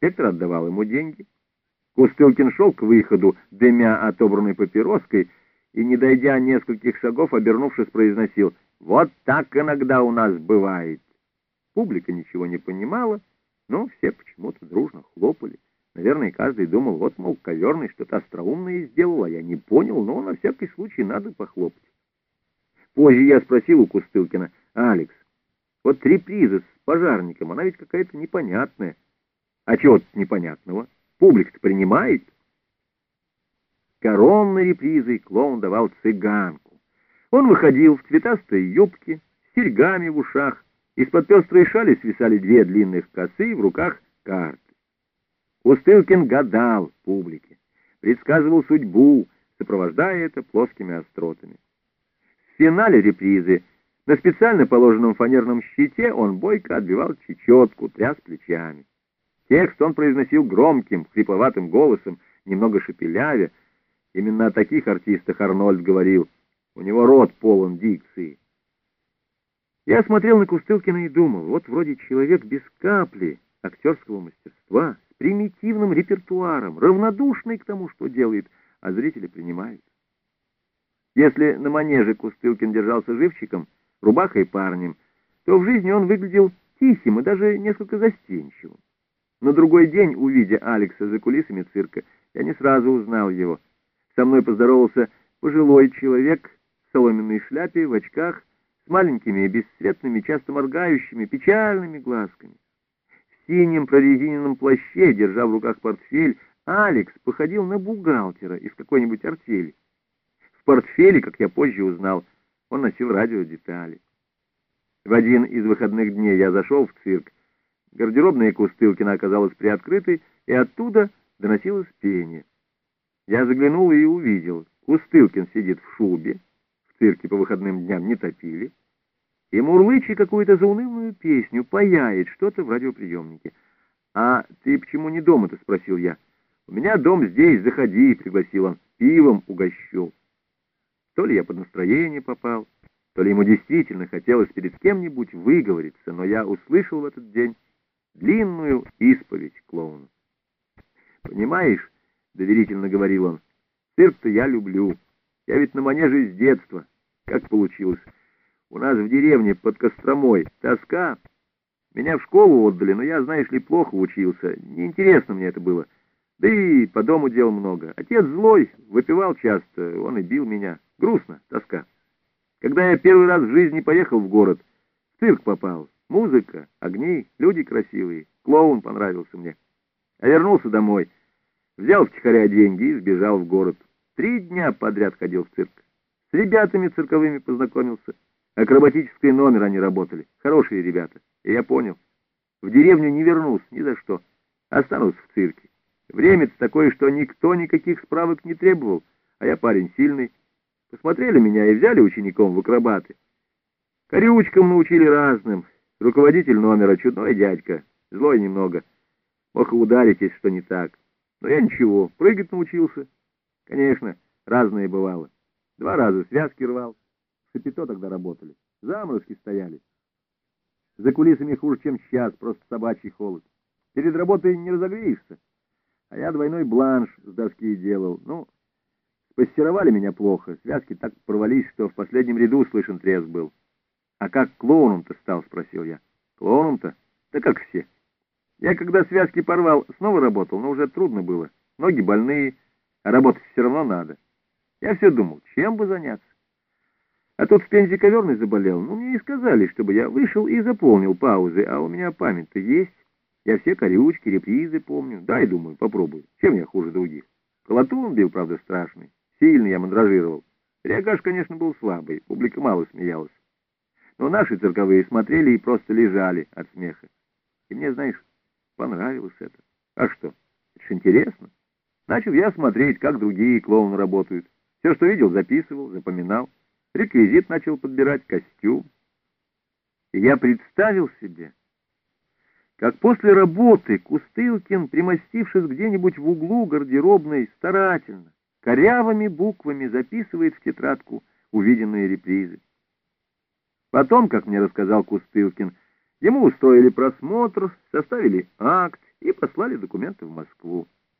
Инспектор отдавал ему деньги. Кустылкин шел к выходу, дымя отобранной папироской, и, не дойдя нескольких шагов, обернувшись, произносил «Вот так иногда у нас бывает». Публика ничего не понимала, но все почему-то дружно хлопали. Наверное, каждый думал, вот, мол, коверный что-то остроумное сделал, а я не понял, но на всякий случай надо похлопать. Позже я спросил у Кустылкина, «Алекс, вот три приза с пожарником, она ведь какая-то непонятная». «А чего тут непонятного? Публика-то принимает». Коронной репризой клоун давал цыганку. Он выходил в цветастой юбке, с серьгами в ушах, из-под пестрой шали свисали две длинных косы, в руках карты. Устылкин гадал публике, предсказывал судьбу, сопровождая это плоскими остротами. В финале репризы на специально положенном фанерном щите он бойко отбивал чечетку, тряс плечами. Текст он произносил громким, хрипловатым голосом, немного шепелявя, Именно о таких артистах Арнольд говорил. У него рот полон дикции. Я смотрел на Кустылкина и думал, вот вроде человек без капли актерского мастерства, с примитивным репертуаром, равнодушный к тому, что делает, а зрители принимают. Если на манеже Кустылкин держался живчиком, рубахой парнем, то в жизни он выглядел тихим и даже несколько застенчивым. На другой день, увидя Алекса за кулисами цирка, я не сразу узнал его — со мной поздоровался пожилой человек в соломенной шляпе, в очках, с маленькими, бесцветными, часто моргающими, печальными глазками. В синем прорезиненном плаще, держа в руках портфель, Алекс походил на бухгалтера из какой-нибудь артели. В портфеле, как я позже узнал, он носил радиодетали. В один из выходных дней я зашел в цирк. Гардеробная Кустылкина оказалась приоткрытой, и оттуда доносилось пение. Я заглянул и увидел. Кустылкин сидит в шубе, в цирке по выходным дням не топили, и мурлычи какую-то заунывную песню, паяет что-то в радиоприемнике. «А ты почему не дома-то?» — спросил я. «У меня дом здесь, заходи», — пригласил он, — «пивом угощу». То ли я под настроение попал, то ли ему действительно хотелось перед кем-нибудь выговориться, но я услышал в этот день длинную исповедь клоуна. «Понимаешь?» — доверительно говорил он. «Цирк-то я люблю. Я ведь на манеже с детства. Как получилось? У нас в деревне под Костромой тоска. Меня в школу отдали, но я, знаешь ли, плохо учился. Неинтересно мне это было. Да и по дому дел много. Отец злой, выпивал часто, он и бил меня. Грустно, тоска. Когда я первый раз в жизни поехал в город, в цирк попал. Музыка, огни, люди красивые. Клоун понравился мне. А вернулся домой — Взял втихаря деньги и сбежал в город. Три дня подряд ходил в цирк. С ребятами цирковыми познакомился. Акробатический номер они работали. Хорошие ребята. И я понял. В деревню не вернусь ни за что. Останусь в цирке. Время-то такое, что никто никаких справок не требовал. А я парень сильный. Посмотрели меня и взяли учеником в акробаты. Корючкам научили разным. Руководитель номера чудной дядька. Злой немного. Мог ударить, если что не так. Но я ничего, прыгать научился. Конечно, разное бывало. Два раза связки рвал. Шапито тогда работали. Заморозки стояли. За кулисами хуже, чем сейчас, просто собачий холод. Перед работой не разогреешься. А я двойной бланш с доски делал. Ну, спассеровали меня плохо. Связки так порвались, что в последнем ряду слышен треск был. А как клоуном-то стал, спросил я. Клоуном-то? Да как все. Я когда связки порвал, снова работал, но уже трудно было. Ноги больные, а работать все равно надо. Я все думал, чем бы заняться. А тут в Пензе коверный заболел. Ну, мне и сказали, чтобы я вышел и заполнил паузы, а у меня память-то есть. Я все корючки, репризы помню. Дай, думаю, попробую. Чем я хуже других? Колотун бил, правда, страшный. Сильно я мандражировал. Реагаж, конечно, был слабый, публика мало смеялась. Но наши цирковые смотрели и просто лежали от смеха. И мне, знаешь, Понравилось это. А что? Это ж интересно. Начал я смотреть, как другие клоуны работают. Все, что видел, записывал, запоминал. Реквизит начал подбирать, костюм. И я представил себе, как после работы Кустылкин, примостившись где-нибудь в углу гардеробной, старательно, корявыми буквами записывает в тетрадку увиденные репризы. Потом, как мне рассказал Кустылкин, Ему устроили просмотр, составили акт, и послали документы в Москву.